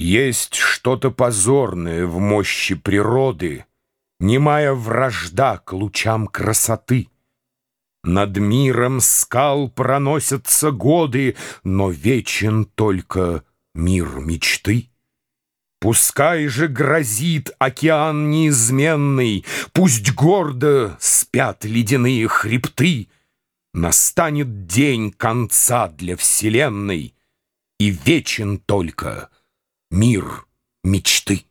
Есть что-то позорное в мощи природы, Немая вражда к лучам красоты. Над миром скал проносятся годы, Но вечен только мир мечты. Пускай же грозит океан неизменный, Пусть гордо спят ледяные хребты, Настанет день конца для вселенной, И вечен только мир мечты.